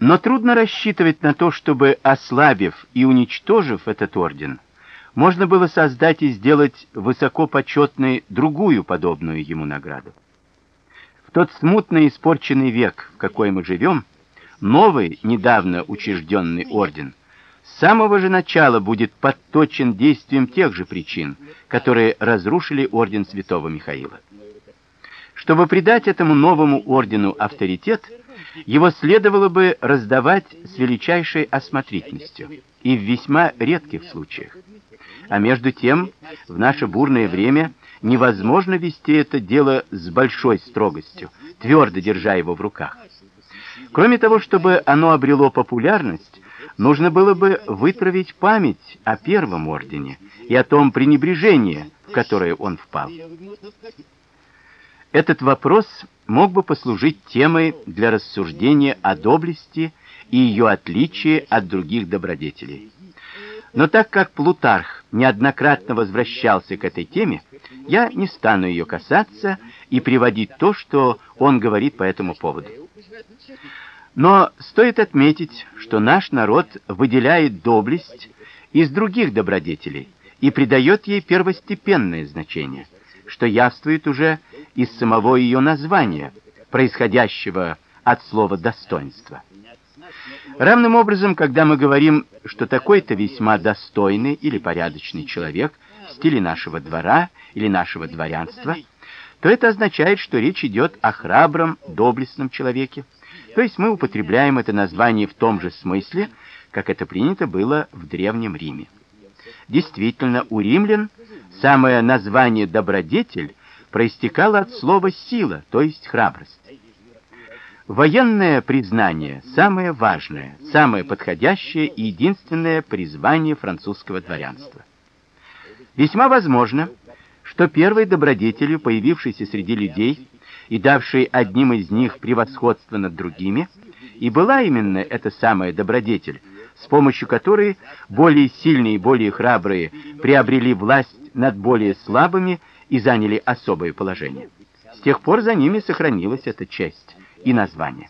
Но трудно рассчитывать на то, чтобы ослабив и уничтожив этот орден, можно было создать и сделать высокопочетной другую подобную ему награду. В тот смутный испорченный век, в какой мы живем, новый, недавно учрежденный орден с самого же начала будет подточен действием тех же причин, которые разрушили орден Святого Михаила. Чтобы придать этому новому ордену авторитет, его следовало бы раздавать с величайшей осмотрительностью и в весьма редких случаях. А между тем, в наше бурное время невозможно вести это дело с большой строгостью, твердо держа его в руках. Кроме того, чтобы оно обрело популярность, нужно было бы вытравить память о первом ордене и о том пренебрежении, в которое он впал. Этот вопрос мог бы послужить темой для рассуждения о доблести и ее отличии от других добродетелей. Но так как Плутарх неоднократно возвращался к этой теме, я не стану ее касаться и приводить то, что он говорит по этому поводу. Но стоит отметить, что наш народ выделяет доблесть из других добродетелей и придает ей первостепенное значение, что явствует уже из самого ее названия, происходящего от слова достоинство. Равным образом, когда мы говорим, что такой-то весьма достойный или порядочный человек в стиле нашего двора или нашего дворянства, то это означает, что речь идет о храбром, доблестном человеке. То есть мы употребляем это название в том же смысле, как это принято было в древнем Риме. Действительно, у римлян самое название добродетель проистекало от слова сила, то есть храбрость. Военное признание самое важное, самое подходящее и единственное призвание французского дворянства. Весьма возможно, что первой добродетелью, появившейся среди людей и давшей одним из них превосходство над другими, и была именно эта самая добродетель, с помощью которой более сильные и более храбрые приобрели власть над более слабыми и заняли особое положение. С тех пор за ними сохранилась эта честь и название.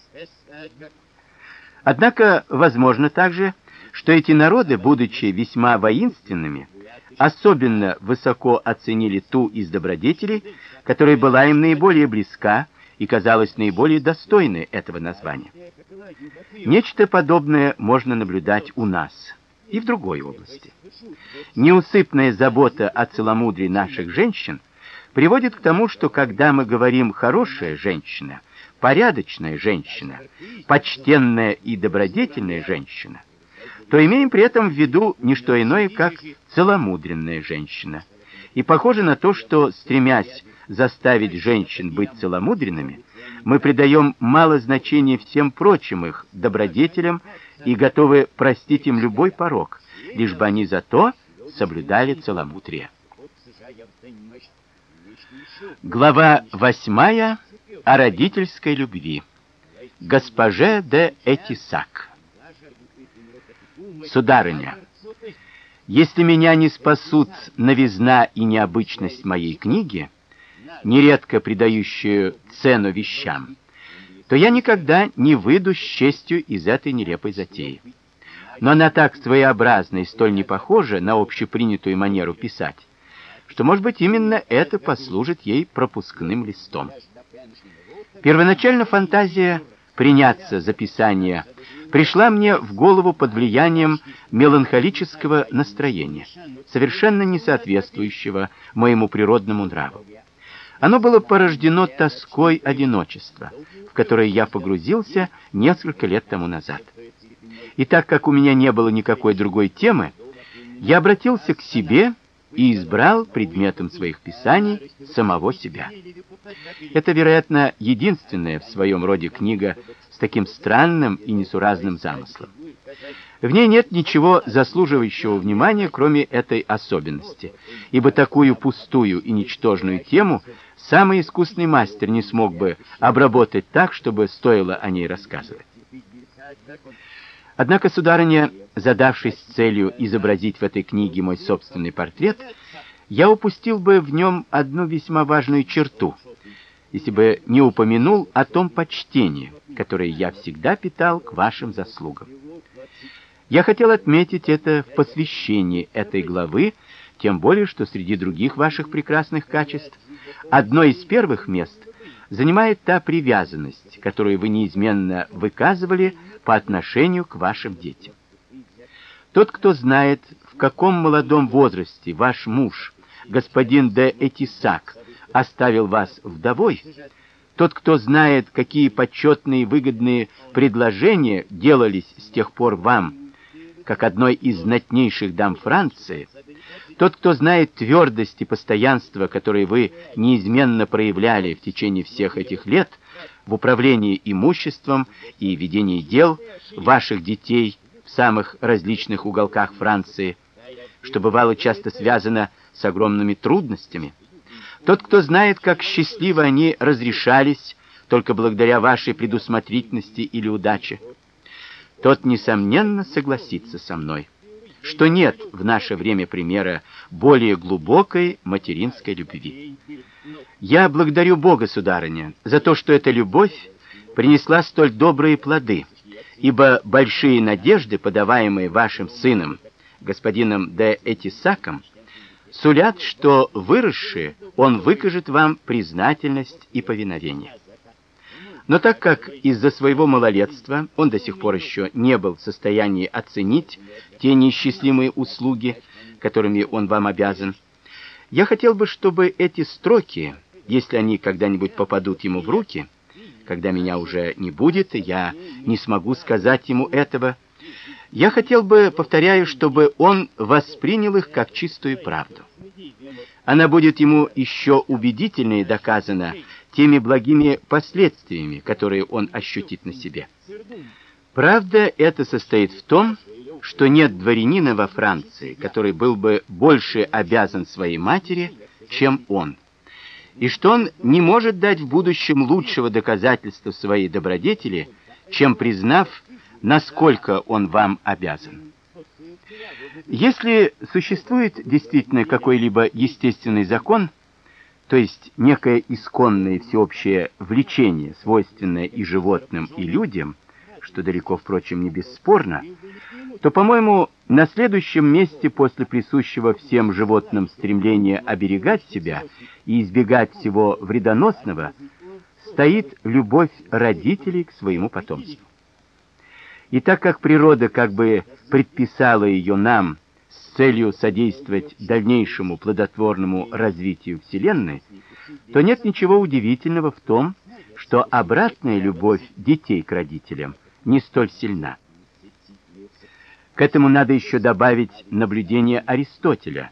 Однако возможно также, что эти народы, будучи весьма воинственными, особенно высоко оценили ту из добродетелей, которая была им наиболее близка и казалась наиболее достойной этого названия. Нечто подобное можно наблюдать у нас и в другой области. Неусыпная забота о целомудрии наших женщин приводит к тому, что когда мы говорим хорошая женщина, порядочная женщина, почтенная и добродетельная женщина, то имеем при этом в виду не что иное, как целомудренная женщина. И похоже на то, что стремясь заставить женщин быть целомудренными, мы придаем мало значения всем прочим их добродетелям и готовы простить им любой порок, лишь бы они зато соблюдали целомудрие. Глава восьмая о родительской любви. Госпоже де Этисак. Сударыня, если меня не спасут новизна и необычность моей книги, нередко придающую цену вещам, то я никогда не выйду с честью из этой нелепой затеи. Но она так своеобразна и столь не похожа на общепринятую манеру писать, что, может быть, именно это послужит ей пропускным листом. Первоначально фантазия приняться за писание пришла мне в голову под влиянием меланхолического настроения, совершенно не соответствующего моему природному нраву. Оно было порождено тоской одиночества, в которое я погрузился несколько лет тому назад. И так как у меня не было никакой другой темы, я обратился к себе и избрал предметом своих писаний самого себя. Это, вероятно, единственная в своем роде книга с таким странным и несуразным замыслом. В ней нет ничего заслуживающего внимания, кроме этой особенности, ибо такую пустую и ничтожную тему самый искусный мастер не смог бы обработать так, чтобы стоило о ней рассказывать. Однако сударыня, задавшись целью изобразить в этой книге мой собственный портрет, я упустил бы в нем одну весьма важную черту, если бы не упомянул о том почтении, которое я всегда питал к вашим заслугам. Я хотел отметить это в посвящении этой главы, тем более что среди других ваших прекрасных качеств одно из первых мест занимает та привязанность, которую вы неизменно выказывали по отношению к вашим детям. Тот, кто знает, в каком молодом возрасте ваш муж, господин де Этисак, оставил вас вдовой, тот, кто знает, какие почетные и выгодные предложения делались с тех пор вам, как одной из знатнейших дам Франции, тот, кто знает твердость и постоянство, которые вы неизменно проявляли в течение всех этих лет в управлении имуществом и ведении дел ваших детей в самых различных уголках Франции, что бывало часто связано с огромными трудностями, тот, кто знает, как счастливо они разрешались только благодаря вашей предусмотрительности или удаче, тот несомненно согласится со мной, что нет в наше время примера более глубокой материнской любви. Я благодарю Бога, сударыня, за то, что эта любовь принесла столь добрые плоды, ибо большие надежды, подаваемые вашим сыном, господином де Этисаком, сулят, что выросший он выкажет вам признательность и повиновение. Но так как из-за своего малолетства он до сих пор еще не был в состоянии оценить те несчастливые услуги, которыми он вам обязан, я хотел бы, чтобы эти строки, если они когда-нибудь попадут ему в руки, когда меня уже не будет, и я не смогу сказать ему этого, я хотел бы, повторяю, чтобы он воспринял их как чистую правду. Она будет ему еще убедительнее доказана теми благими последствиями, которые он ощутит на себе. Правда это состоит в том, что нет дворянина во Франции, который был бы больше обязан своей матери, чем он. И что он не может дать в будущем лучшего доказательства своей добродетели, чем признав, насколько он вам обязан. Если существует действительно какой-либо естественный закон, то есть некое исконное всеобщее влечение, свойственное и животным, и людям, что далеко, впрочем, не бесспорно, то, по-моему, на следующем месте после присущего всем животным стремления оберегать себя и избегать всего вредоносного стоит любовь родителей к своему потомству. И так как природа как бы предписала ее нам целью содействовать дальнейшему плодотворному развитию Вселенной, то нет ничего удивительного в том, что обратная любовь детей к родителям не столь сильна. К этому надо еще добавить наблюдение Аристотеля,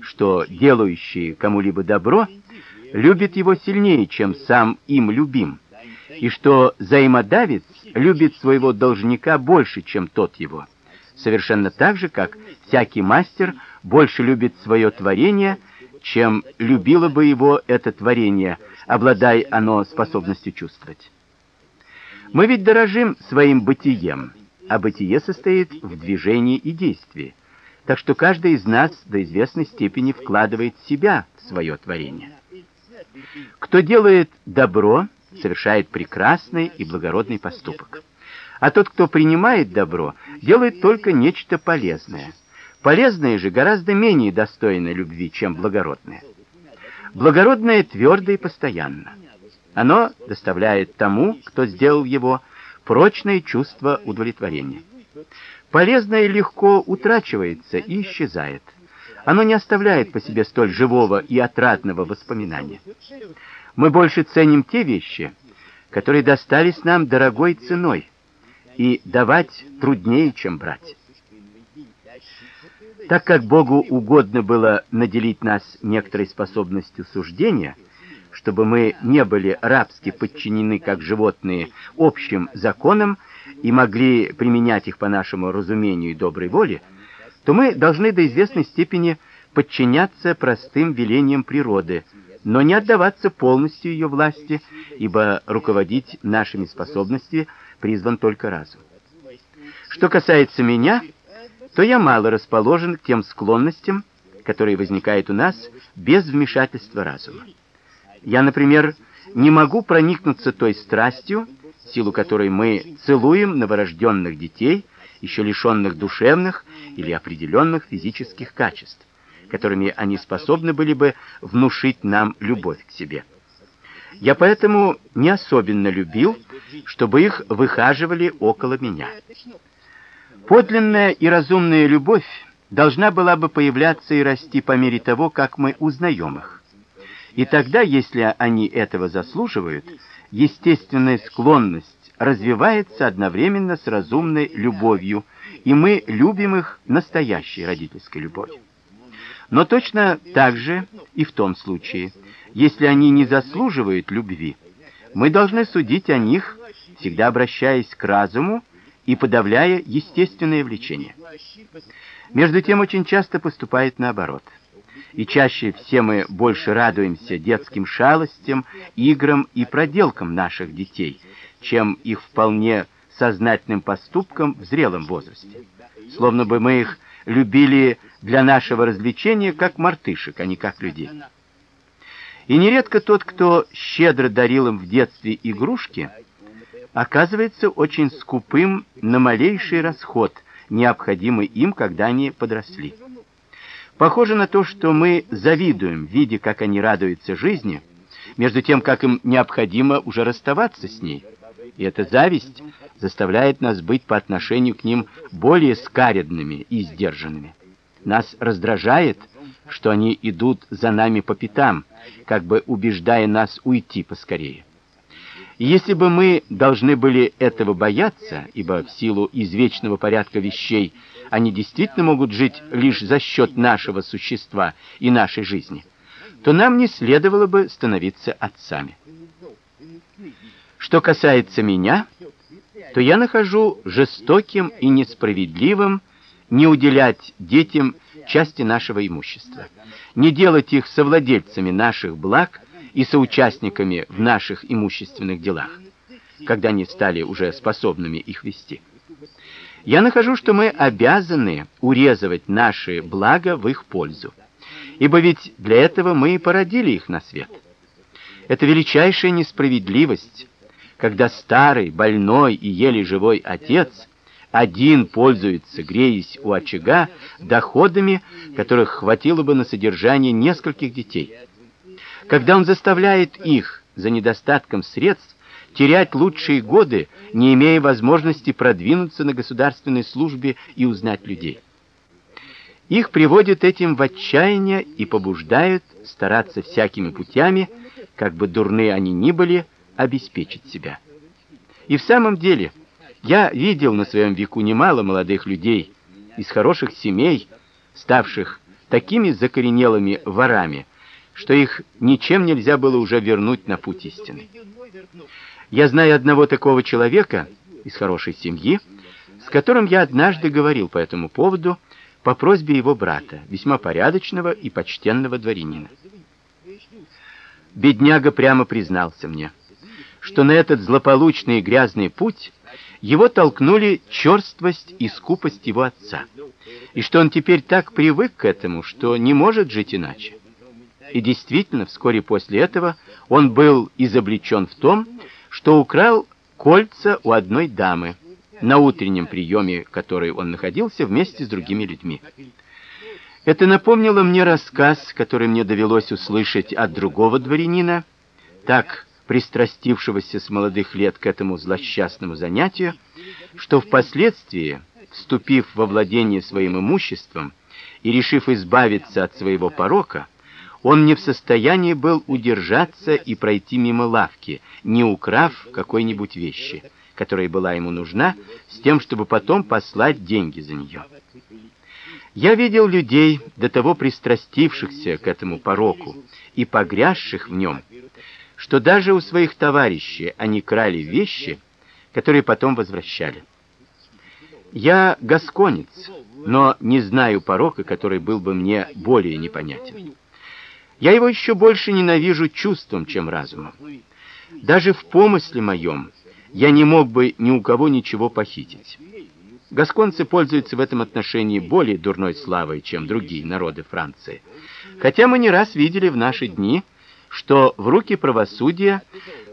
что делающий кому-либо добро любит его сильнее, чем сам им любим, и что взаимодавец любит своего должника больше, чем тот его совершенно так же, как всякий мастер больше любит свое творение, чем любило бы его это творение, обладая оно способностью чувствовать. Мы ведь дорожим своим бытием, а бытие состоит в движении и действии. Так что каждый из нас до известной степени вкладывает себя в свое творение. Кто делает добро, совершает прекрасный и благородный поступок. А тот, кто принимает добро, делает только нечто полезное. Полезное же гораздо менее достойно любви, чем благородное. Благородное твердо и постоянно. Оно доставляет тому, кто сделал его, прочное чувство удовлетворения. Полезное легко утрачивается и исчезает. Оно не оставляет по себе столь живого и отрадного воспоминания. Мы больше ценим те вещи, которые достались нам дорогой ценой и давать труднее, чем брать. Так как Богу угодно было наделить нас некоторой способностью суждения, чтобы мы не были рабски подчинены как животные общим законам и могли применять их по нашему разумению и доброй воле, то мы должны до известной степени подчиняться простым велениям природы, но не отдаваться полностью ее власти, ибо руководить нашими способностями призван только разум. Что касается меня, то я мало расположен к тем склонностям, которые возникают у нас без вмешательства разума. Я, например, не могу проникнуться той страстью, силу которой мы целуем новорожденных детей, еще лишенных душевных или определенных физических качеств, которыми они способны были бы внушить нам любовь к себе. Я поэтому не особенно любил, чтобы их выхаживали около меня. Подлинная и разумная любовь должна была бы появляться и расти по мере того, как мы узнаем их. И тогда, если они этого заслуживают, естественная склонность развивается одновременно с разумной любовью, и мы любим их настоящей родительской любовью. Но точно так же и в том случае, если они не заслуживают любви, мы должны судить о них, всегда обращаясь к разуму и подавляя естественное влечение. Между тем очень часто поступает наоборот. И чаще все мы больше радуемся детским шалостям, играм и проделкам наших детей, чем их вполне сознательным поступкам в зрелом возрасте. Словно бы мы их любили для нашего развлечения как мартышек, а не как людей. И нередко тот, кто щедро дарил им в детстве игрушки, оказывается очень скупым на малейший расход, необходимый им, когда они подросли. Похоже на то, что мы завидуем, видя, как они радуются жизни, между тем, как им необходимо уже расставаться с ней. И эта зависть заставляет нас быть по отношению к ним более скаредными и сдержанными. Нас раздражает, что они идут за нами по пятам, как бы убеждая нас уйти поскорее. Если бы мы должны были этого бояться, ибо в силу извечного порядка вещей они действительно могут жить лишь за счет нашего существа и нашей жизни, то нам не следовало бы становиться отцами. Что касается меня, то я нахожу жестоким и несправедливым не уделять детям части нашего имущества, не делать их совладельцами наших благ и соучастниками в наших имущественных делах, когда они стали уже способными их вести. Я нахожу, что мы обязаны урезывать наши блага в их пользу. Ибо ведь для этого мы и породили их на свет. Это величайшая несправедливость когда старый, больной и еле живой отец один пользуется, греясь у очага, доходами, которых хватило бы на содержание нескольких детей. Когда он заставляет их за недостатком средств терять лучшие годы, не имея возможности продвинуться на государственной службе и узнать людей. Их приводит этим в отчаяние и побуждают стараться всякими путями, как бы дурные они ни были, обеспечить себя. И в самом деле, я видел на своем веку немало молодых людей из хороших семей, ставших такими закоренелыми ворами, что их ничем нельзя было уже вернуть на путь истины. Я знаю одного такого человека из хорошей семьи, с которым я однажды говорил по этому поводу по просьбе его брата, весьма порядочного и почтенного дворянина. Бедняга прямо признался мне: что на этот злополучный и грязный путь его толкнули черствость и скупость его отца, и что он теперь так привык к этому, что не может жить иначе. И действительно, вскоре после этого он был изобличен в том, что украл кольца у одной дамы на утреннем приеме, который он находился вместе с другими людьми. Это напомнило мне рассказ, который мне довелось услышать от другого дворянина, так пристрастившегося с молодых лет к этому злосчастному занятию, что впоследствии, вступив во владение своим имуществом и решив избавиться от своего порока, он не в состоянии был удержаться и пройти мимо лавки, не украв какой-нибудь вещи, которая была ему нужна, с тем, чтобы потом послать деньги за нее. Я видел людей, до того пристрастившихся к этому пороку и погрязших в нем, что даже у своих товарищей они крали вещи, которые потом возвращали. Я гасконец, но не знаю порока, который был бы мне более непонятен. Я его еще больше ненавижу чувством, чем разумом. Даже в помысле моем я не мог бы ни у кого ничего похитить. Гасконцы пользуются в этом отношении более дурной славой, чем другие народы Франции. Хотя мы не раз видели в наши дни, что в руки правосудия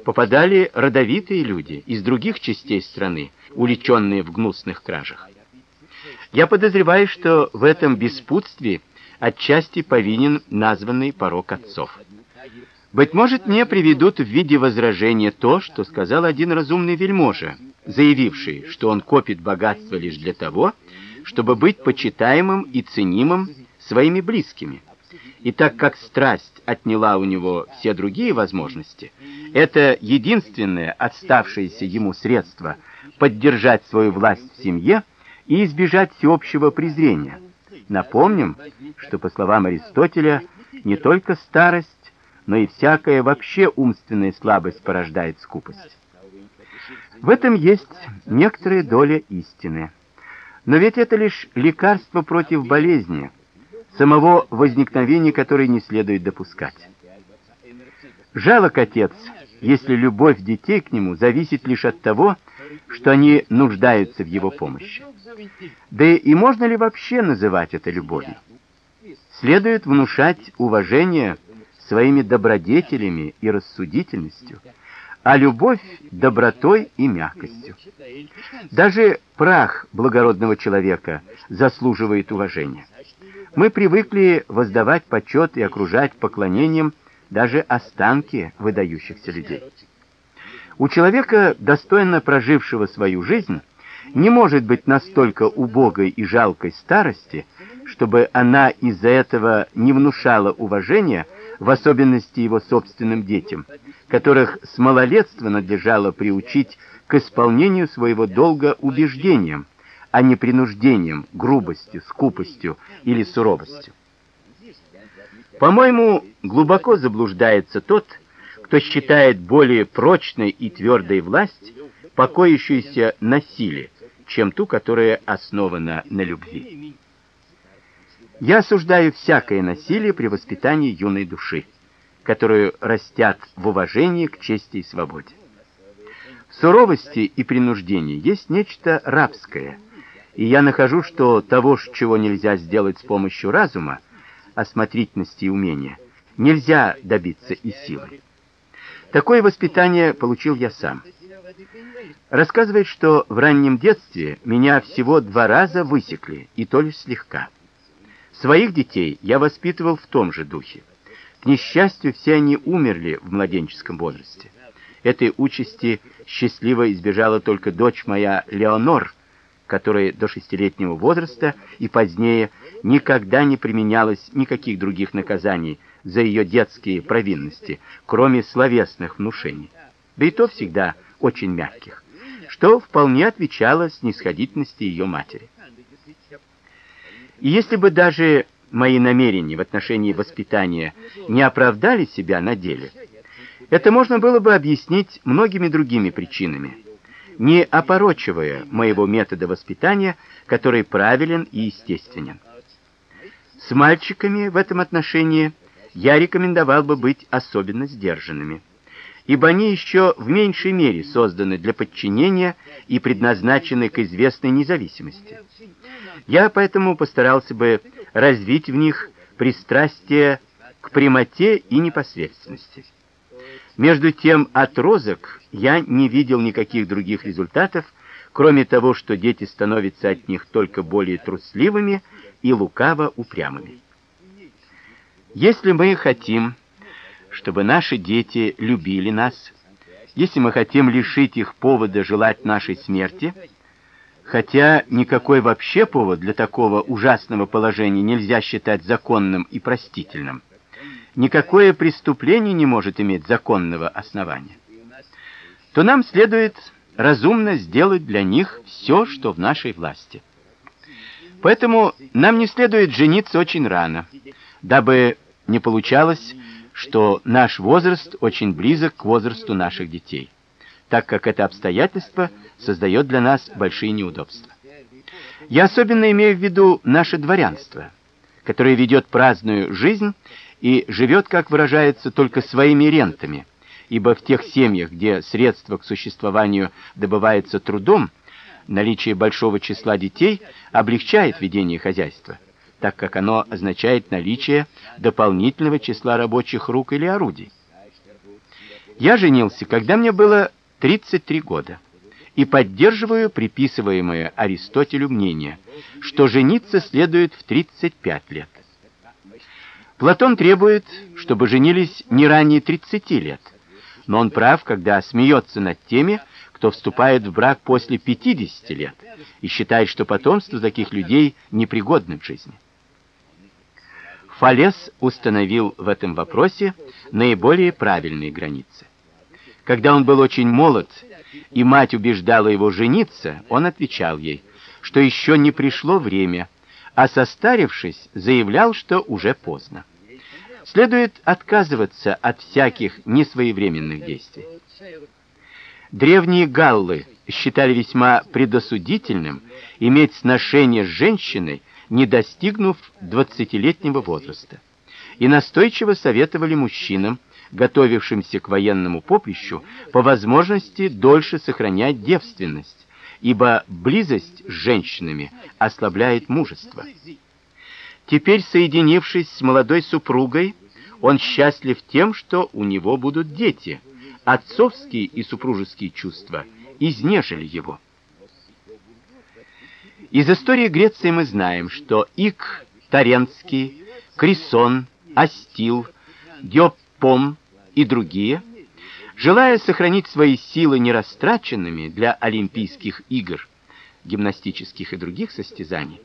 попадали родовитые люди из других частей страны, уличенные в гнусных кражах. Я подозреваю, что в этом беспутстве отчасти повинен названный порок отцов. Быть может, мне приведут в виде возражения то, что сказал один разумный вельможа, заявивший, что он копит богатство лишь для того, чтобы быть почитаемым и ценимым своими близкими. И так как страсть отняла у него все другие возможности, это единственное оставшееся ему средство поддержать свою власть в семье и избежать всеобщего презрения. Напомним, что по словам Аристотеля, не только старость, но и всякая вообще умственная слабость порождает скупость. В этом есть некоторая доля истины. Но ведь это лишь лекарство против болезни, самого возникновения которой не следует допускать. Жалок отец, если любовь детей к нему зависит лишь от того, что они нуждаются в его помощи. Да и можно ли вообще называть это любовью? Следует внушать уважение своими добродетелями и рассудительностью, а любовь добротой и мягкостью. Даже прах благородного человека заслуживает уважения. Мы привыкли воздавать почет и окружать поклонением даже останки выдающихся людей. У человека, достойно прожившего свою жизнь, не может быть настолько убогой и жалкой старости, чтобы она из-за этого не внушала уважения в особенности его собственным детям, которых с малолетства надлежало приучить к исполнению своего долга убеждением, а не принуждением, грубостью, скупостью или суровостью. По-моему, глубоко заблуждается тот, кто считает более прочной и твердой власть, покоящуюся на силе, чем ту, которая основана на любви. Я осуждаю всякое насилие при воспитании юной души, которую растят в уважении к чести и свободе. В суровости и принуждении есть нечто рабское, и я нахожу, что того, чего нельзя сделать с помощью разума, осмотрительности и умения, нельзя добиться и силой. Такое воспитание получил я сам. Рассказывает, что в раннем детстве меня всего два раза высекли, и то лишь слегка. Своих детей я воспитывал в том же духе. К несчастью, все они умерли в младенческом возрасте. Этой участи счастливо избежала только дочь моя Леонор, которой до шестилетнего возраста и позднее никогда не применялось никаких других наказаний за ее детские провинности, кроме словесных внушений. Да и то всегда очень мягких, что вполне отвечало снисходительности ее матери. И если бы даже мои намерения в отношении воспитания не оправдали себя на деле, это можно было бы объяснить многими другими причинами, не опорочивая моего метода воспитания, который правилен и естественен. С мальчиками в этом отношении я рекомендовал бы быть особенно сдержанными ибо они еще в меньшей мере созданы для подчинения и предназначены к известной независимости. Я поэтому постарался бы развить в них пристрастие к прямоте и непосредственности. Между тем, от розок я не видел никаких других результатов, кроме того, что дети становятся от них только более трусливыми и лукаво упрямыми. Если мы хотим чтобы наши дети любили нас, если мы хотим лишить их повода желать нашей смерти, хотя никакой вообще повод для такого ужасного положения нельзя считать законным и простительным. Никакое преступление не может иметь законного основания. То нам следует разумно сделать для них все, что в нашей власти. Поэтому нам не следует жениться очень рано, дабы не получалось, что наш возраст очень близок к возрасту наших детей, так как это обстоятельство создает для нас большие неудобства. Я особенно имею в виду наше дворянство, которое ведет праздную жизнь и живет, как выражается, только своими рентами, ибо в тех семьях, где средства к существованию добываются трудом, наличие большого числа детей облегчает ведение хозяйства так как оно означает наличие дополнительного числа рабочих рук или орудий. Я женился, когда мне было 33 года, и поддерживаю приписываемое Аристотелю мнение, что жениться следует в 35 лет. Платон требует, чтобы женились не ранее 30 лет. Но он прав, когда смеется над теми, кто вступает в брак после 50 лет и считает, что потомство таких людей непригодно к жизни. Фалес установил в этом вопросе наиболее правильные границы. Когда он был очень молод, и мать убеждала его жениться, он отвечал ей, что еще не пришло время, а состарившись, заявлял, что уже поздно. Следует отказываться от всяких несвоевременных действий. Древние галлы считали весьма предосудительным иметь сношение с женщиной, не достигнув двадцатилетнего возраста, и настойчиво советовали мужчинам, готовившимся к военному поприщу, по возможности дольше сохранять девственность, ибо близость с женщинами ослабляет мужество. Теперь, соединившись с молодой супругой, он счастлив тем, что у него будут дети. Отцовские и супружеские чувства изнежили его. Из истории Греции мы знаем, что Ик Таренский, Крисон, Астил, Диопом и другие, желая сохранить свои силы нерастраченными для олимпийских игр, гимнастических и других состязаний,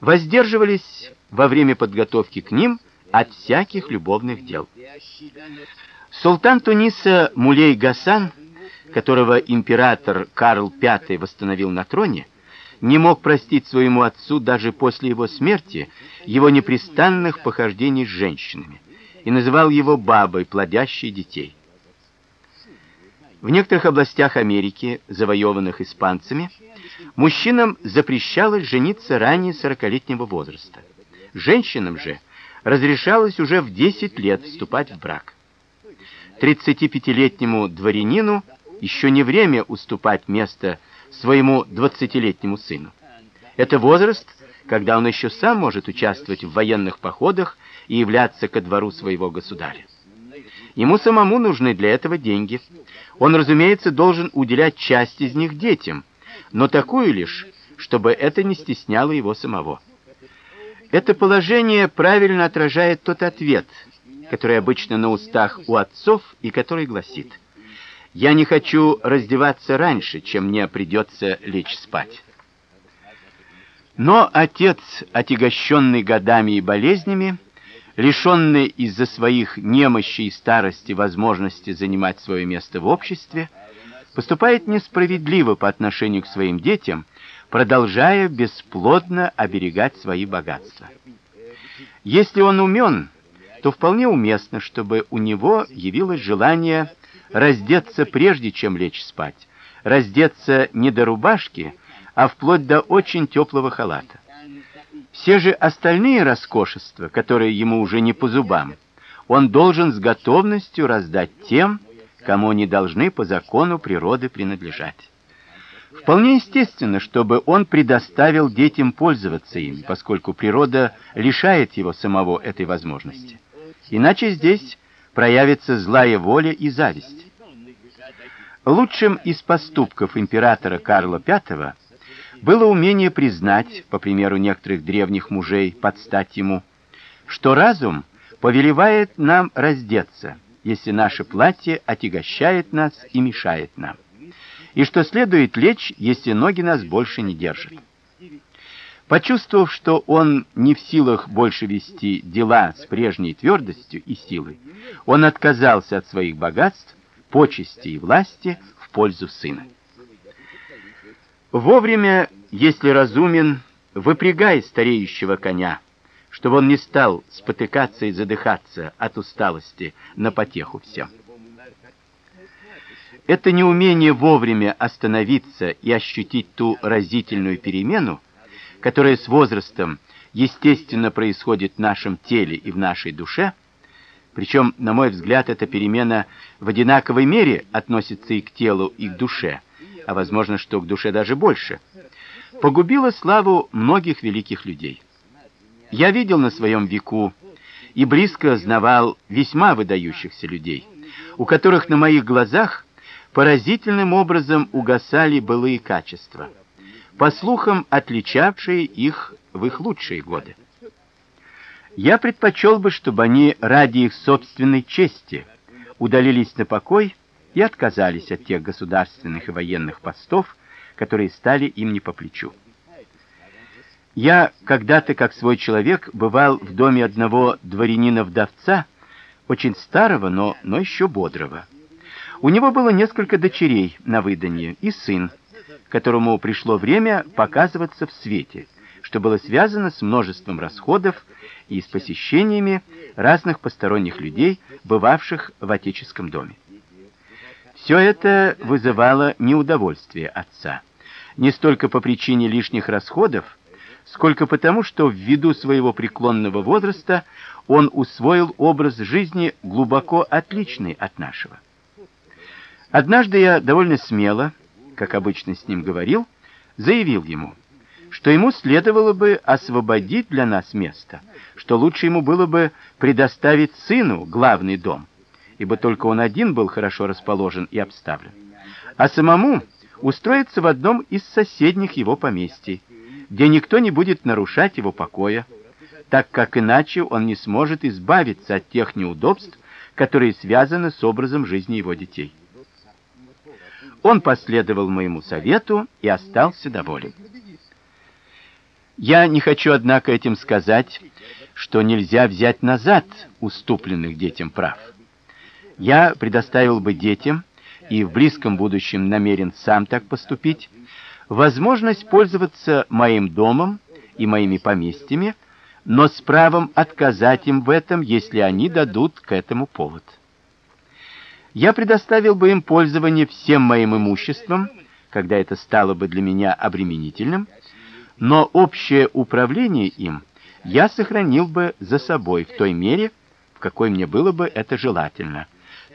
воздерживались во время подготовки к ним от всяких любовных дел. Султан Туниса Мулей Гасан, которого император Карл V восстановил на троне, не мог простить своему отцу даже после его смерти его непрестанных похождений с женщинами и называл его бабой, плодящей детей. В некоторых областях Америки, завоеванных испанцами, мужчинам запрещалось жениться ранее сорокалетнего возраста. Женщинам же разрешалось уже в 10 лет вступать в брак. 35-летнему дворянину еще не время уступать место своему 20-летнему сыну. Это возраст, когда он еще сам может участвовать в военных походах и являться ко двору своего государя. Ему самому нужны для этого деньги. Он, разумеется, должен уделять часть из них детям, но такую лишь, чтобы это не стесняло его самого. Это положение правильно отражает тот ответ, который обычно на устах у отцов и который гласит: "Я не хочу раздеваться раньше, чем мне придется лечь спать". Но отец, отягощенный годами и болезнями, лишенный из-за своих немощи и старости возможности занимать свое место в обществе, поступает несправедливо по отношению к своим детям, продолжая бесплодно оберегать свои богатства. Если он умен, то вполне уместно, чтобы у него явилось желание раздеться прежде, чем лечь спать. Раздеться не до рубашки, а вплоть до очень теплого халата. Все же остальные роскошества, которые ему уже не по зубам, он должен с готовностью раздать тем, кому они должны по закону природы принадлежать. Вполне естественно, чтобы он предоставил детям пользоваться ими, поскольку природа лишает его самого этой возможности. Иначе здесь проявится злая воля и зависть. Лучшим из поступков императора Карла V было умение признать, по примеру некоторых древних мужей под стать ему, что разум повелевает нам раздеться, если наше платье отягощает нас и мешает нам, и что следует лечь, если ноги нас больше не держат. Почувствовав, что он не в силах больше вести дела с прежней твердостью и силой, он отказался от своих богатств, почести и власти в пользу сына. Вовремя, если разумен, выпрягай стареющего коня, чтобы он не стал спотыкаться и задыхаться от усталости на потеху всем. Это неумение вовремя остановиться и ощутить ту разительную перемену, которая с возрастом естественно происходит в нашем теле и в нашей душе, причем, на мой взгляд, эта перемена в одинаковой мере относится и к телу, и к душе а возможно, что к душе даже больше, погубила славу многих великих людей. Я видел на своем веку и близко знавал весьма выдающихся людей, у которых на моих глазах поразительным образом угасали былые качества, по слухам отличавшие их в их лучшие годы. Я предпочел бы, чтобы они ради их собственной чести удалились на покой и отказались от тех государственных и военных постов, которые стали им не по плечу. Я когда-то, как свой человек, бывал в доме одного дворянина-вдовца, очень старого, но но еще бодрого. У него было несколько дочерей на выданье и сын, которому пришло время показываться в свете, что было связано с множеством расходов и с посещениями разных посторонних людей, бывавших в отеческом доме. Все это вызывало неудовольствие отца, не столько по причине лишних расходов, сколько потому, что ввиду своего преклонного возраста он усвоил образ жизни глубоко отличный от нашего. Однажды я довольно смело, как обычно с ним говорил, заявил ему, что ему следовало бы освободить для нас место, что лучше ему было бы предоставить сыну главный дом, ибо только он один был хорошо расположен и обставлен, а самому устроиться в одном из соседних его поместий, где никто не будет нарушать его покоя, так как иначе он не сможет избавиться от тех неудобств, которые связаны с образом жизни его детей. Он последовал моему совету и остался доволен. Я не хочу однако этим сказать, что нельзя взять назад уступленных детям прав. Я предоставил бы детям и в близком будущем намерен сам так поступить возможность пользоваться моим домом и моими поместьями, но с правом отказать им в этом, если они дадут к этому повод. Я предоставил бы им пользование всем моим имуществом, когда это стало бы для меня обременительным, но общее управление им я сохранил бы за собой в той мере, в какой мне было бы это желательно,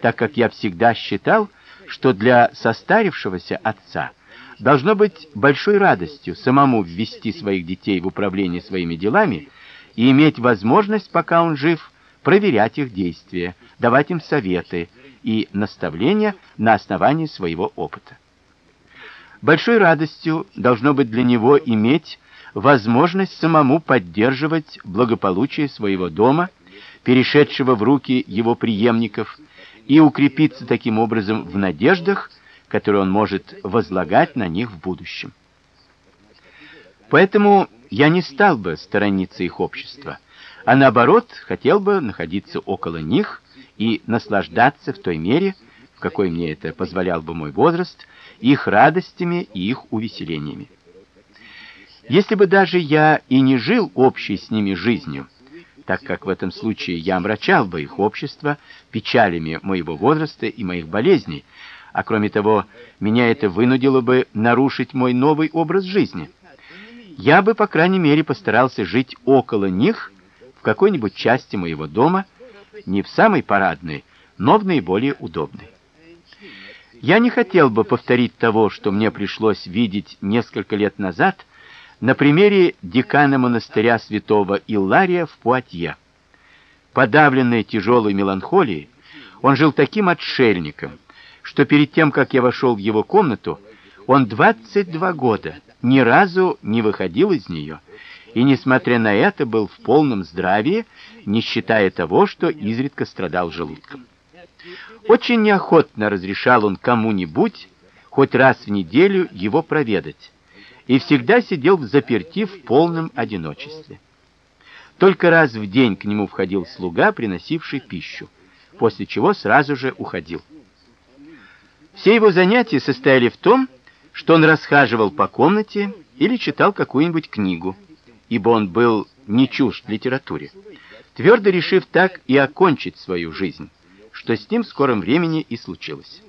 так как я всегда считал, что для состарившегося отца должно быть большой радостью самому ввести своих детей в управление своими делами и иметь возможность, пока он жив, проверять их действия, давать им советы и наставления на основании своего опыта. Большой радостью должно быть для него иметь возможность самому поддерживать благополучие своего дома, перешедшего в руки его преемников, и укрепиться таким образом в надеждах, которые он может возлагать на них в будущем. Поэтому я не стал бы сторониться их общества, а наоборот, хотел бы находиться около них и наслаждаться в той мере, в какой мне это позволял бы мой возраст, их радостями и их увеселениями. Если бы даже я и не жил общей с ними жизнью, так как в этом случае я омрачал бы их общество печалями моего возраста и моих болезней, а кроме того, меня это вынудило бы нарушить мой новый образ жизни. Я бы, по крайней мере, постарался жить около них в какой-нибудь части моего дома, не в самой парадной, но в наиболее удобной. Я не хотел бы повторить того, что мне пришлось видеть несколько лет назад на примере декана монастыря Святого Иллария в Пуатье. Подавленный тяжелой меланхолией, он жил таким отшельником, что перед тем, как я вошел в его комнату, он 22 года ни разу не выходил из нее и, несмотря на это, был в полном здравии, не считая того, что изредка страдал желудком. Очень неохотно разрешал он кому-нибудь хоть раз в неделю его проведать, и всегда сидел в заперти в полном одиночестве. Только раз в день к нему входил слуга, приносивший пищу, после чего сразу же уходил. Все его занятия состояли в том, что он расхаживал по комнате или читал какую-нибудь книгу, ибо он был не чужд литературе, твердо решив так и окончить свою жизнь, что с ним в скором времени и случилось.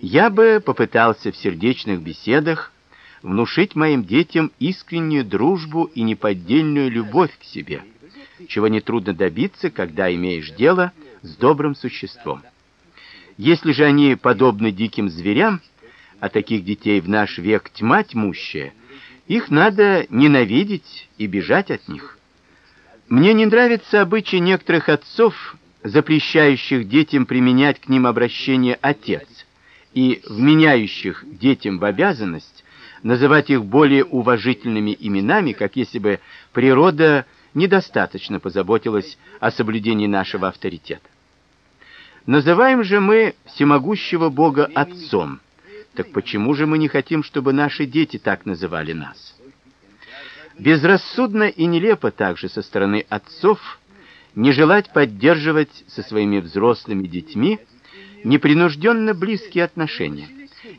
Я бы попытался в сердечных беседах внушить моим детям искреннюю дружбу и неподдельную любовь к себе, чего не трудно добиться, когда имеешь дело с добрым существом. Если же они подобны диким зверям, а таких детей в наш век тьма тьмущая, их надо ненавидеть и бежать от них. Мне не нравится обычай некоторых отцов запрещающих детям применять к ним обращение отец и вменяющих детям в обязанность называть их более уважительными именами, как если бы природа недостаточно позаботилась о соблюдении нашего авторитета. Называем же мы всемогущего Бога отцом. Так почему же мы не хотим, чтобы наши дети так называли нас? Безрассудно и нелепо также со стороны отцов не желать поддерживать со своими взрослыми детьми непринужденно близкие отношения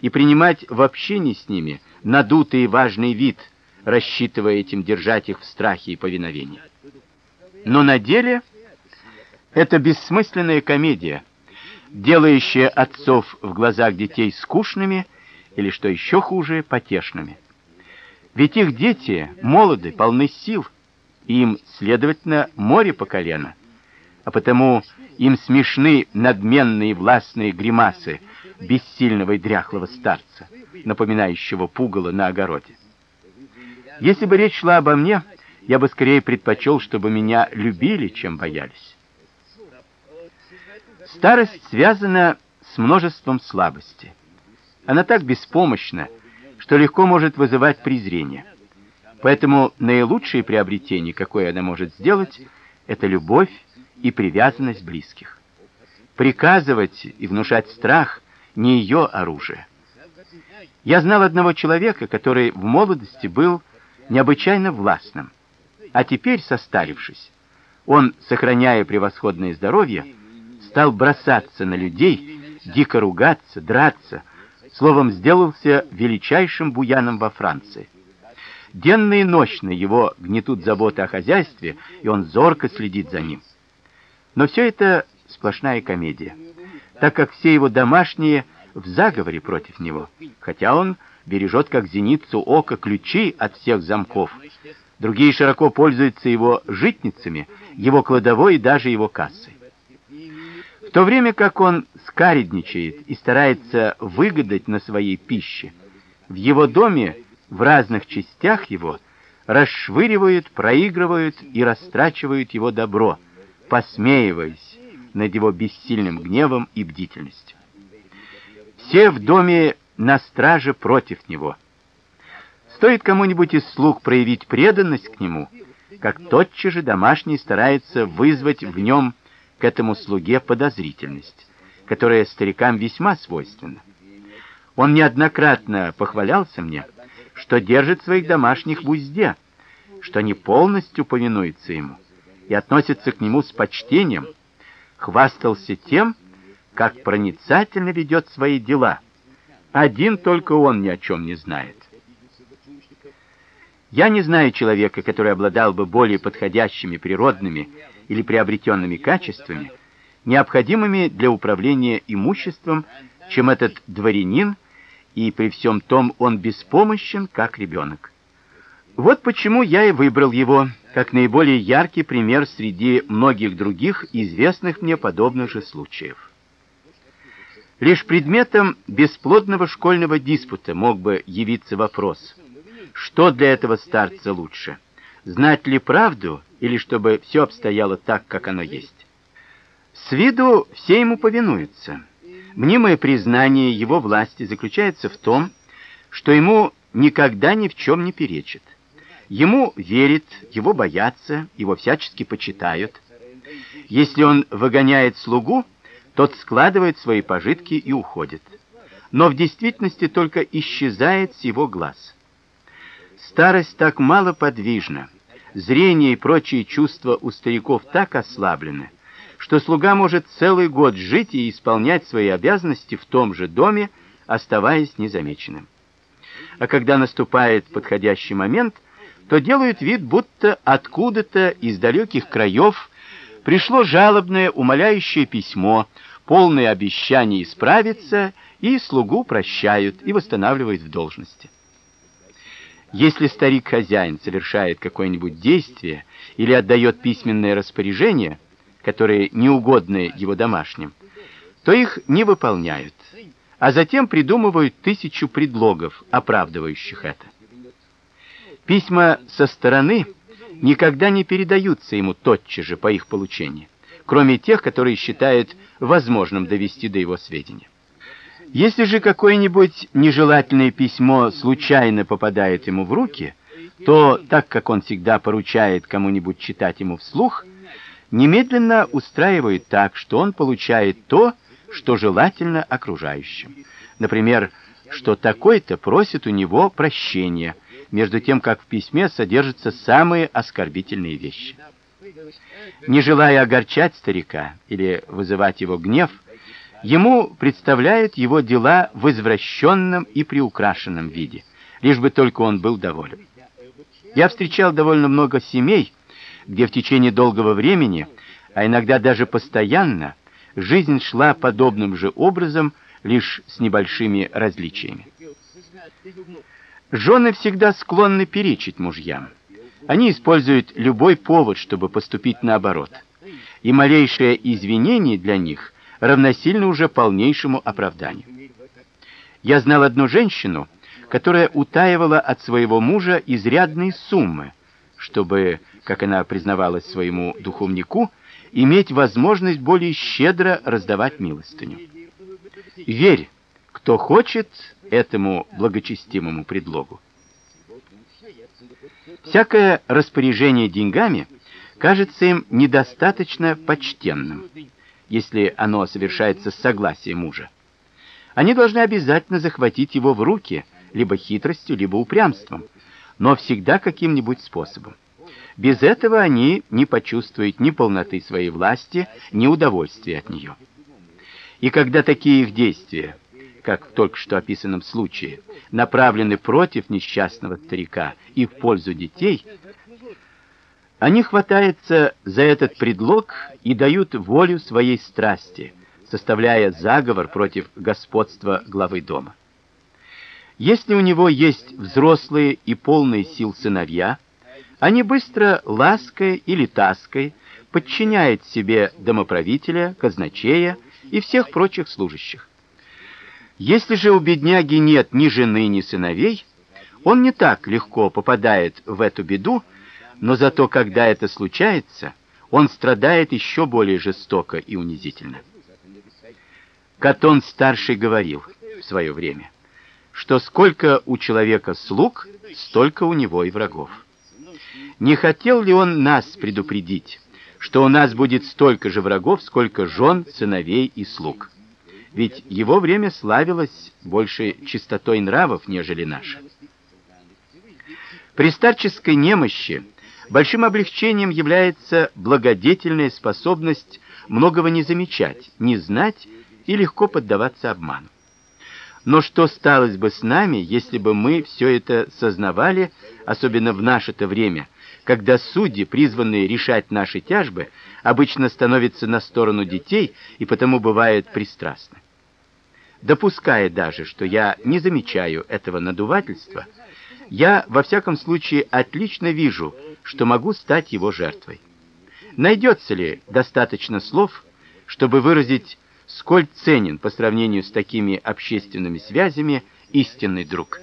и принимать в общении с ними надутый и важный вид, рассчитывая этим держать их в страхе и повиновении. Но на деле это бессмысленная комедия, делающая отцов в глазах детей скучными или что еще хуже, потешными. Ведь их дети молоды, полны сил, и им, следовательно, море по колено. А потому им смешны надменные властные гримасы бессильного и дряхлого старца, напоминающего пугало на огороде. Если бы речь шла обо мне, я бы скорее предпочел, чтобы меня любили, чем боялись. Старость связана с множеством слабостей. Она так беспомощна, что легко может вызывать презрение. Поэтому наилучшее приобретение, какое она может сделать, это любовь и привязанность близких. Приказывать и внушать страх не ее оружие. Я знал одного человека, который в молодости был необычайно властным, а теперь, состарившись, он, сохраняя превосходное здоровье, стал бросаться на людей, дико ругаться, драться, словом, сделался величайшим буяном во Франции. Денно и ночно его гнетут заботы о хозяйстве, и он зорко следит за ним. Но все это сплошная комедия, так как все его домашние в заговоре против него, хотя он бережет как зеницу ока ключи от всех замков. Другие широко пользуются его житницами, его кладовой и даже его кассой. В то время как он скаредничает и старается выгадать на своей пище, в его доме в разных частях его расшвыривают, проигрывают и растрачивают его добро, посмеиваясь над его бессильным гневом и бдительностью. Все в доме на страже против него. Стоит кому-нибудь из слуг проявить преданность к нему, как тотчас же домашний старается вызвать в нем к этому слуге подозрительность, которая старикам весьма свойственна. Он неоднократно похвалялся мне, что держит своих домашних в узде, что они полностью повинуются ему и относятся к нему с почтением, хвастался тем, как проницательно ведет свои дела. Один только он ни о чем не знает. Я не знаю человека, который обладал бы более подходящими природными или приобретенными качествами, необходимыми для управления имуществом, чем этот дворянин, и при всем том он беспомощен, как ребенок. Вот почему я и выбрал его как наиболее яркий пример среди многих других известных мне подобных же случаев. Лишь предметом бесплодного школьного диспута мог бы явиться вопрос: что для этого старца лучше? Знать ли правду или чтобы все обстояло так, как оно есть? С виду все ему повинуются. Мнимое признание его власти заключается в том, что ему никогда ни в чем не перечат. Ему верят, его боятся, его всячески почитают. Если он выгоняет слугу, тот складывает свои пожитки и уходит. Но в действительности только исчезает с его глаз. Старость так мало подвижна, зрение и прочие чувства у стариков так ослаблены, что слуга может целый год жить и исполнять свои обязанности в том же доме, оставаясь незамеченным. А когда наступает подходящий момент, то делают вид, будто откуда-то из далеких краев пришло жалобное, умоляющее письмо, полное обещаний исправиться, и слугу прощают и восстанавливают в должности. Если старик-хозяин совершает какое-нибудь действие или отдает письменное распоряжение, которые неугодны его домашним, то их не выполняют, а затем придумывают тысячу предлогов, оправдывающих это. Письма со стороны никогда не передаются ему тотчас же по их получении. кроме тех, которые считает возможным довести до его сведения. Если же какое-нибудь нежелательное письмо случайно попадает ему в руки, то, так как он всегда поручает кому-нибудь читать ему вслух, немедленно устраивает так, что он получает то, что желательно окружающим. Например, что такой-то просит у него прощения, между тем как в письме содержатся самые оскорбительные вещи. Не желая огорчать старика или вызывать его гнев, ему представляют его дела в извращенном и приукрашенном виде, лишь бы только он был доволен. Я встречал довольно много семей, где в течение долгого времени, а иногда даже постоянно, жизнь шла подобным же образом, лишь с небольшими различиями. Жены всегда склонны перечить мужьям. Они используют любой повод, чтобы поступить наоборот. И малейшее извинение для них равносильно уже полнейшему оправданию. Я знал одну женщину, которая утаивала от своего мужа изрядные суммы, чтобы, как она признавалась своему духовнику, иметь возможность более щедро раздавать милостыню. Верь, кто хочет этому благочестимому предлогу. Всякое распоряжение деньгами кажется им недостаточно почтенным, если оно совершается с согласия мужа. Они должны обязательно захватить его в руки, либо хитростью, либо упрямством, но всегда каким-нибудь способом. Без этого они не почувствуют ни полноты своей власти, ни удовольствия от нее. И когда такие их действия, как в только что описанном случае, направлены против несчастного старика и в пользу детей, они хватаются за этот предлог и дают волю своей страсти, составляя заговор против господства главы дома. Если у него есть взрослые и полные сил сыновья, они быстро лаской или таской подчиняют себе домоправителя, казначея и всех прочих служащих. Если же у бедняги нет ни жены, ни сыновей, он не так легко попадает в эту беду, но зато когда это случается, он страдает еще более жестоко и унизительно. Катон старший говорил в свое время, что сколько у человека слуг, столько у него и врагов. Не хотел ли он нас предупредить, что у нас будет столько же врагов, сколько жен, сыновей и слуг? Ведь его время славилось больше чистотой нравов, нежели наше. При старческой немощи большим облегчением является благодетельная способность многого не замечать, не знать и легко поддаваться обману. Но что сталось бы с нами, если бы мы все это сознавали, особенно в наше-то время, когда судьи, призванные решать наши тяжбы, обычно становятся на сторону детей и потому бывают пристрастны. Допуская даже, что я не замечаю этого надувательства, я во всяком случае отлично вижу, что могу стать его жертвой. Найдется ли достаточно слов, чтобы выразить сколь ценен по сравнению с такими общественными связями истинный друг.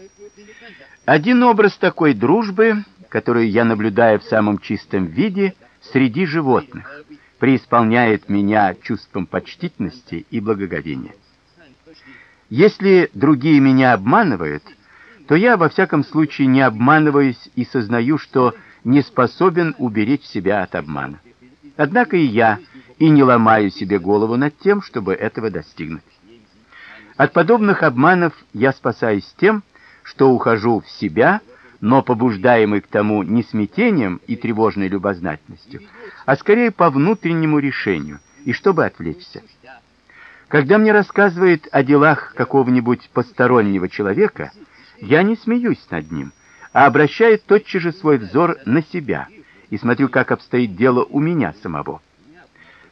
Один образ такой дружбы, которую я наблюдаю в самом чистом виде среди животных, преисполняет меня чувством почтительности и благоговения. Если другие меня обманывают, то я во всяком случае не обманываюсь и сознаю, что не способен уберечь себя от обмана. Однако и я и не ломаю себе голову над тем, чтобы этого достигнуть. От подобных обманов я спасаюсь тем, что ухожу в себя, но побуждаемый к тому не смятением и тревожной любознательностью, а скорее по внутреннему решению и чтобы отвлечься. Когда мне рассказывают о делах какого-нибудь постороннего человека, я не смеюсь над ним, а обращаю тотчас же свой взор на себя и смотрю, как обстоит дело у меня самого.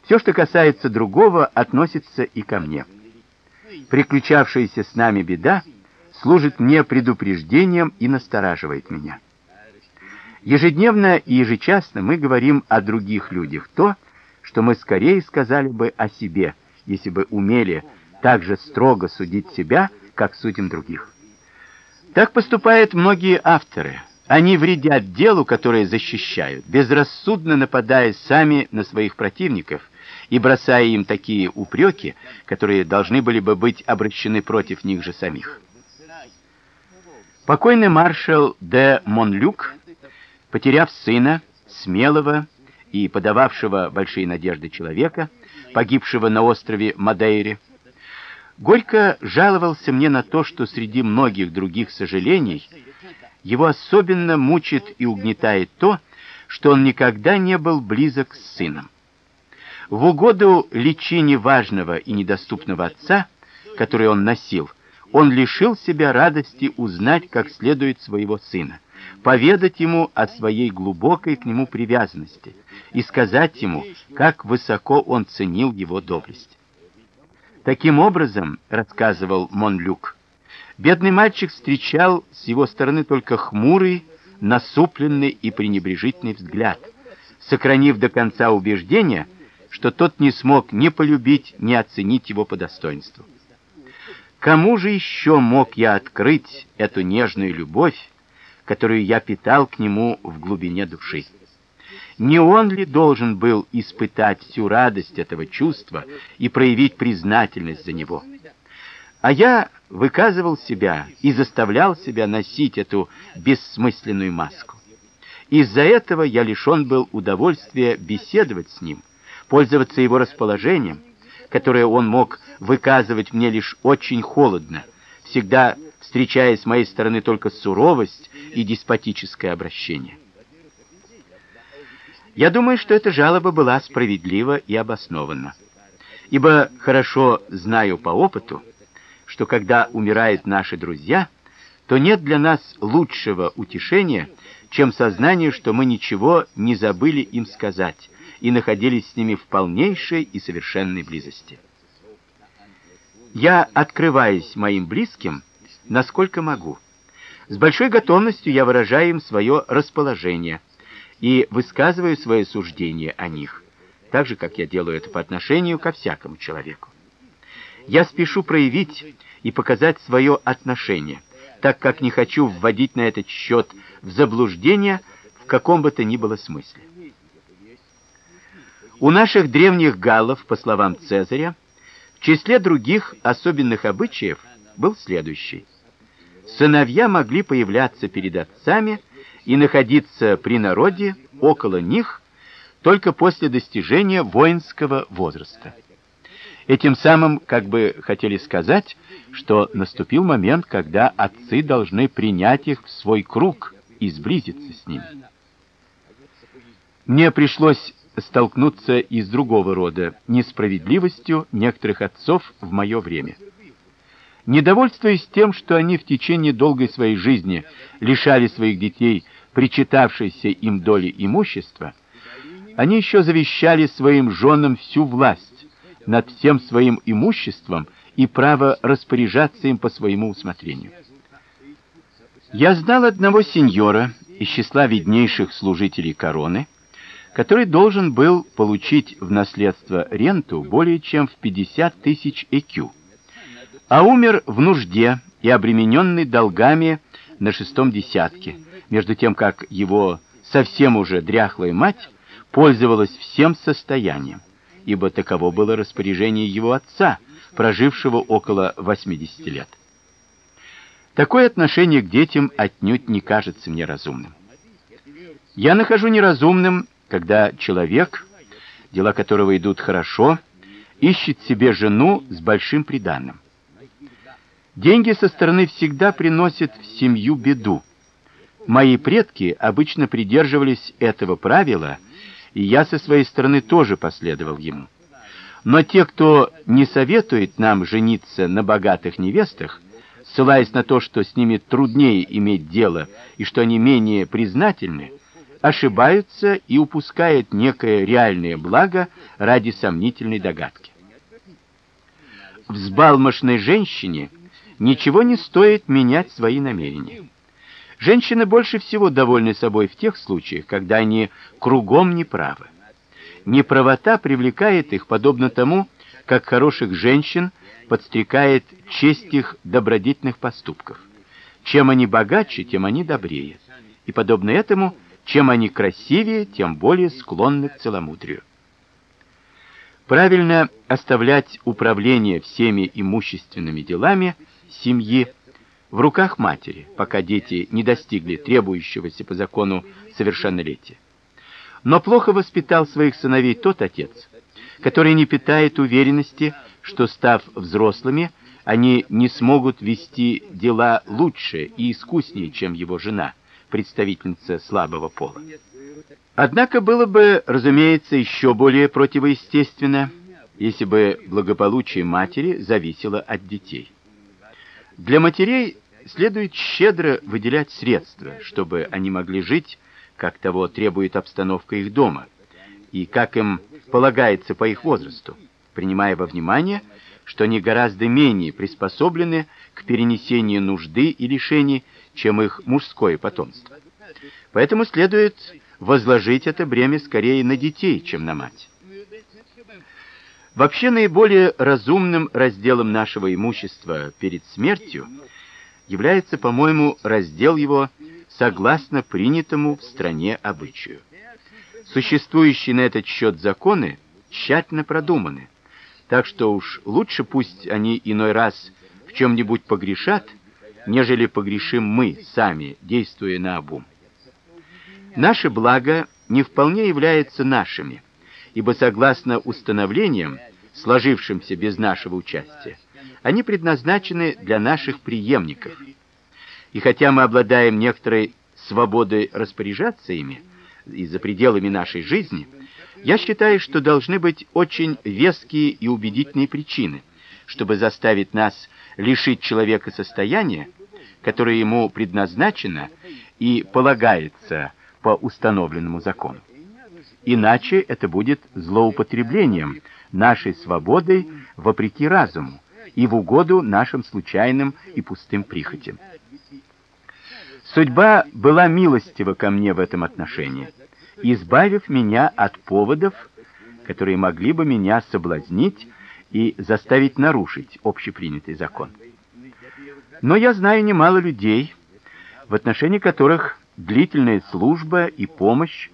Все, что касается другого, относится и ко мне. Приключавшаяся с нами беда служит мне предупреждением и настораживает меня. Ежедневно и ежечасно мы говорим о других людях то, что мы скорее сказали бы о себе, если бы умели так же строго судить себя, как судим других. Так поступают многие авторы. Они вредят делу, которое защищают, безрассудно нападая сами на своих противников и бросая им такие упреки, которые должны были бы быть обращены против них же самих. Покойный маршал де Монлюк, потеряв сына, смелого и подававшего большие надежды человека, погибшего на острове Мадейре, горько жаловался мне на то, что среди многих других сожалений его особенно мучит и угнетает то, что он никогда не был близок с сыном. В угоду личине важного и недоступного отца, который он носил, он лишил себя радости узнать как следует своего сына, поведать ему о своей глубокой к нему привязанности и сказать ему, как высоко он ценил его доблесть. Таким образом, рассказывал Монлюк, бедный мальчик встречал с его стороны только хмурый, насупленный и пренебрежительный взгляд, сохранив до конца убеждение, что тот не смог ни полюбить, ни оценить его по достоинству. Кому же еще мог я открыть эту нежную любовь, которую я питал к нему в глубине души? Не он ли должен был испытать всю радость этого чувства и проявить признательность за него? А я выказывал себя и заставлял себя носить эту бессмысленную маску. Из-за этого я лишён был удовольствия беседовать с ним, пользоваться его расположением, которое он мог выказывать мне лишь очень холодно, всегда встречая с моей стороны только суровость и деспотическое обращение. Я думаю, что эта жалоба была справедлива и обоснована. Ибо хорошо знаю по опыту, что когда умирают наши друзья, то нет для нас лучшего утешения, чем сознание, что мы ничего не забыли им сказать и находились с ними в полнейшей и совершенной близости. Я открываюсь моим близким, насколько могу. С большой готовностью я выражаю им свое расположение – и высказываю свое суждение о них, так же как я делаю это по отношению ко всякому человеку. Я спешу проявить и показать свое отношение, так как не хочу вводить на этот счет в заблуждение в каком бы то ни было смысле. У наших древних галлов, по словам Цезаря, в числе других особенных обычаев был следующий: сыновья могли появляться перед отцами и находиться при народе около них только после достижения воинского возраста. Этим самым как бы хотели сказать, что наступил момент, когда отцы должны принять их в свой круг и сблизиться с ними. Мне пришлось столкнуться и с другого рода несправедливостью некоторых отцов в мое время. Недовольствуясь тем, что они в течение долгой своей жизни лишали своих детей причитавшейся им доли имущества, они еще завещали своим женам всю власть над всем своим имуществом и право распоряжаться им по своему усмотрению. Я знал одного сеньора из числа виднейших служителей короны, который должен был получить в наследство ренту более чем в 50 тысяч экю а умер в нужде и обремененный долгами на шестом десятке, между тем как его совсем уже дряхлая мать пользовалась всем состоянием, ибо таково было распоряжение его отца, прожившего около 80 лет. Такое отношение к детям отнюдь не кажется мне разумным. Я нахожу неразумным, когда человек, дела которого идут хорошо, ищет себе жену с большим приданым. Деньги со стороны всегда приносят в семью беду. Мои предки обычно придерживались этого правила, и я со своей стороны тоже последовал ему. Но те, кто не советует нам жениться на богатых невестах, ссылаясь на то, что с ними труднее иметь дело и что они менее признательны, ошибаются и упускают некое реальное благо ради сомнительной догадки. Взбалмошной женщине ничего не стоит менять свои намерения. Женщины больше всего довольны собой в тех случаях, когда они кругом неправы. Неправота привлекает их подобно тому, как хороших женщин подстрекает честь их добродетельных поступков. Чем они богаче, тем они добрее. И подобно этому, чем они красивее, тем более склонны к целомудрию. Правильно оставлять управление всеми имущественными делами семьи в руках матери, пока дети не достигли требующегося по закону совершеннолетия. Но плохо воспитал своих сыновей тот отец, который не питает уверенности, что став взрослыми, они не смогут вести дела лучше и искуснее, чем его жена, представительница слабого пола. Однако было бы, разумеется, еще более противоестественно, если бы благополучие матери зависело от детей. Для матерей следует щедро выделять средства, чтобы они могли жить, как того требует обстановка их дома, и как им полагается по их возрасту, принимая во внимание, что они гораздо менее приспособлены к перенесению нужды и лишений, чем их мужское потомство. Поэтому следует возложить это бремя скорее на детей, чем на мать. Вообще наиболее разумным разделом нашего имущества перед смертью является, по-моему, раздел его согласно принятому в стране обычаю. Существующие на этот счет законы тщательно продуманы, так что уж лучше пусть они иной раз в чем нибудь погрешат, нежели погрешим мы сами, действуя наобум. Наше благо не вполне является нашими, ибо согласно установлениям, сложившимся без нашего участия, они предназначены для наших преемников. И хотя мы обладаем некоторой свободой распоряжаться ими и за пределами нашей жизни, я считаю, что должны быть очень веские и убедительные причины, чтобы заставить нас лишить человека состояния, которое ему предназначено и полагается по установленному закону. Иначе это будет злоупотреблением нашей свободой вопреки разуму и в угоду нашим случайным и пустым прихотям. Судьба была милостива ко мне в этом отношении, избавив меня от поводов, которые могли бы меня соблазнить и заставить нарушить общепринятый закон. Но я знаю немало людей, в отношении которых длительная служба и помощь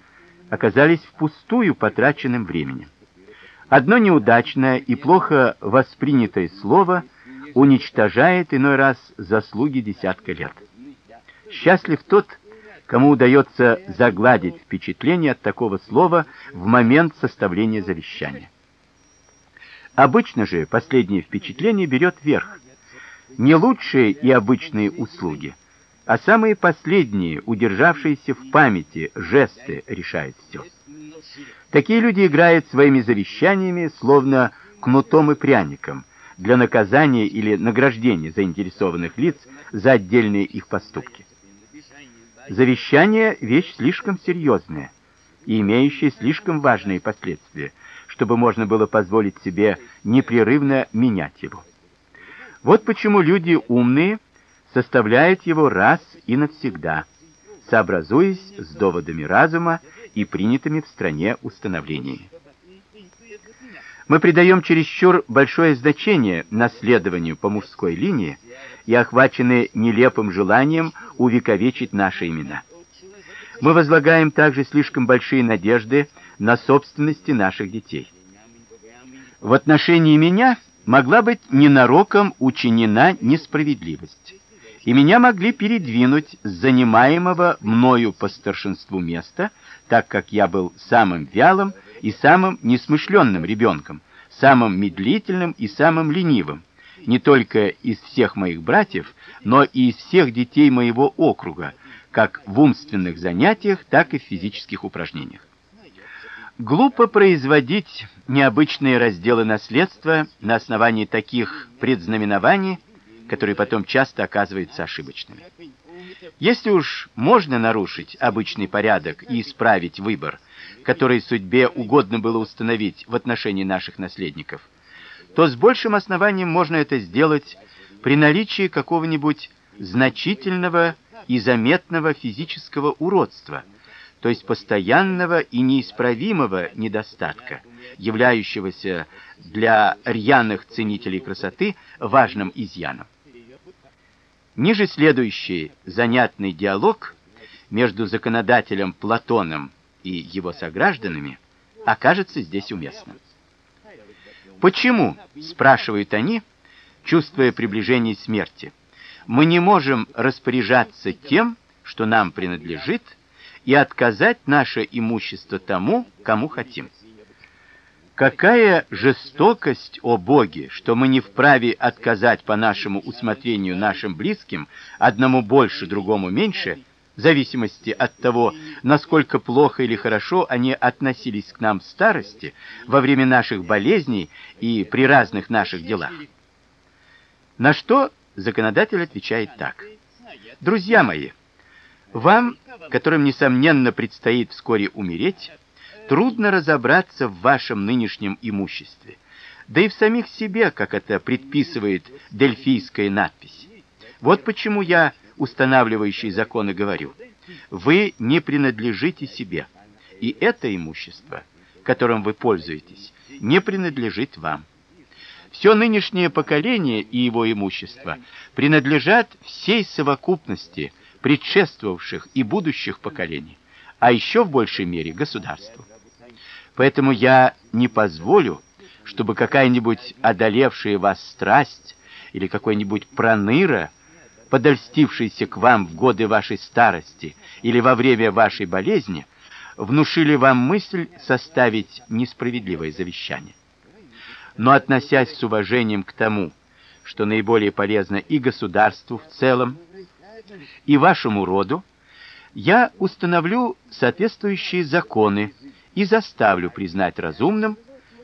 оказались впустую потраченным временем. Одно неудачное и плохо воспринятое слово уничтожает иной раз заслуги десятка лет. Счастлив тот, кому удается загладить впечатление от такого слова в момент составления завещания. Обычно же последнее впечатление берет верх. Не лучшие и обычные услуги, а самые последние, удержавшиеся в памяти жесты решают все. Такие люди играют своими завещаниями словно кнутом и пряником для наказания или награждения заинтересованных лиц за отдельные их поступки. Завещание вещь слишком серьезная и имеющая слишком важные последствия, чтобы можно было позволить себе непрерывно менять его. Вот почему люди умные составляют его раз и навсегда, сообразуясь с доводами разума и принятыми в стране установлениями. Мы придаем чересчур большое значение наследованию по мужской линии и охвачены нелепым желанием увековечить наши имена. Мы возлагаем также слишком большие надежды на собственности наших детей. В отношении меня могла быть ненароком учинена несправедливость и меня могли передвинуть с занимаемого мною по старшинству места, так как я был самым вялым и самым несмышленным ребенком, самым медлительным и самым ленивым, не только из всех моих братьев, но и из всех детей моего округа, как в умственных занятиях, так и в физических упражнениях. Глупо производить необычные разделы наследства на основании таких предзнаменований, которые потом часто оказываются ошибочными. Если уж можно нарушить обычный порядок и исправить выбор, который судьбе угодно было установить в отношении наших наследников, то с большим основанием можно это сделать при наличии какого-нибудь значительного и заметного физического уродства, то есть постоянного и неисправимого недостатка, являющегося для рьяных ценителей красоты важным изъяном. Ниже следующий занятный диалог между законодателем Платоном и его согражданами окажется здесь уместным. Почему, спрашивают они, чувствуя приближение смерти, мы не можем распоряжаться тем, что нам принадлежит, и отказать наше имущество тому, кому хотим? Какая жестокость, о боги, что мы не вправе отказать по нашему усмотрению нашим близким, одному больше, другому меньше, в зависимости от того, насколько плохо или хорошо они относились к нам в старости, во время наших болезней и при разных наших делах. На что законодатель отвечает так: Друзья мои, вам, которым несомненно предстоит вскоре умереть, трудно разобраться в вашем нынешнем имуществе, да и в самих себе, как это предписывает дельфийская надпись. Вот почему я устанавливающий законы, говорю: вы не принадлежите себе, и это имущество, которым вы пользуетесь, не принадлежит вам. Все нынешнее поколение и его имущество принадлежат всей совокупности предшествовавших и будущих поколений, а еще в большей мере государству. Поэтому я не позволю, чтобы какая-нибудь одолевшая вас страсть или какой-нибудь проныра подольстившиеся к вам в годы вашей старости или во время вашей болезни, внушили вам мысль составить несправедливое завещание. Но относясь с уважением к тому, что наиболее полезно и государству в целом, и вашему роду, я установлю соответствующие законы и заставлю признать разумным,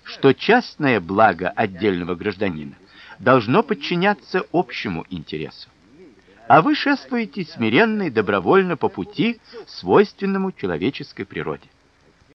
что частное благо отдельного гражданина должно подчиняться общему интересу а вы шествуете смиренно и добровольно по пути, свойственному человеческой природе.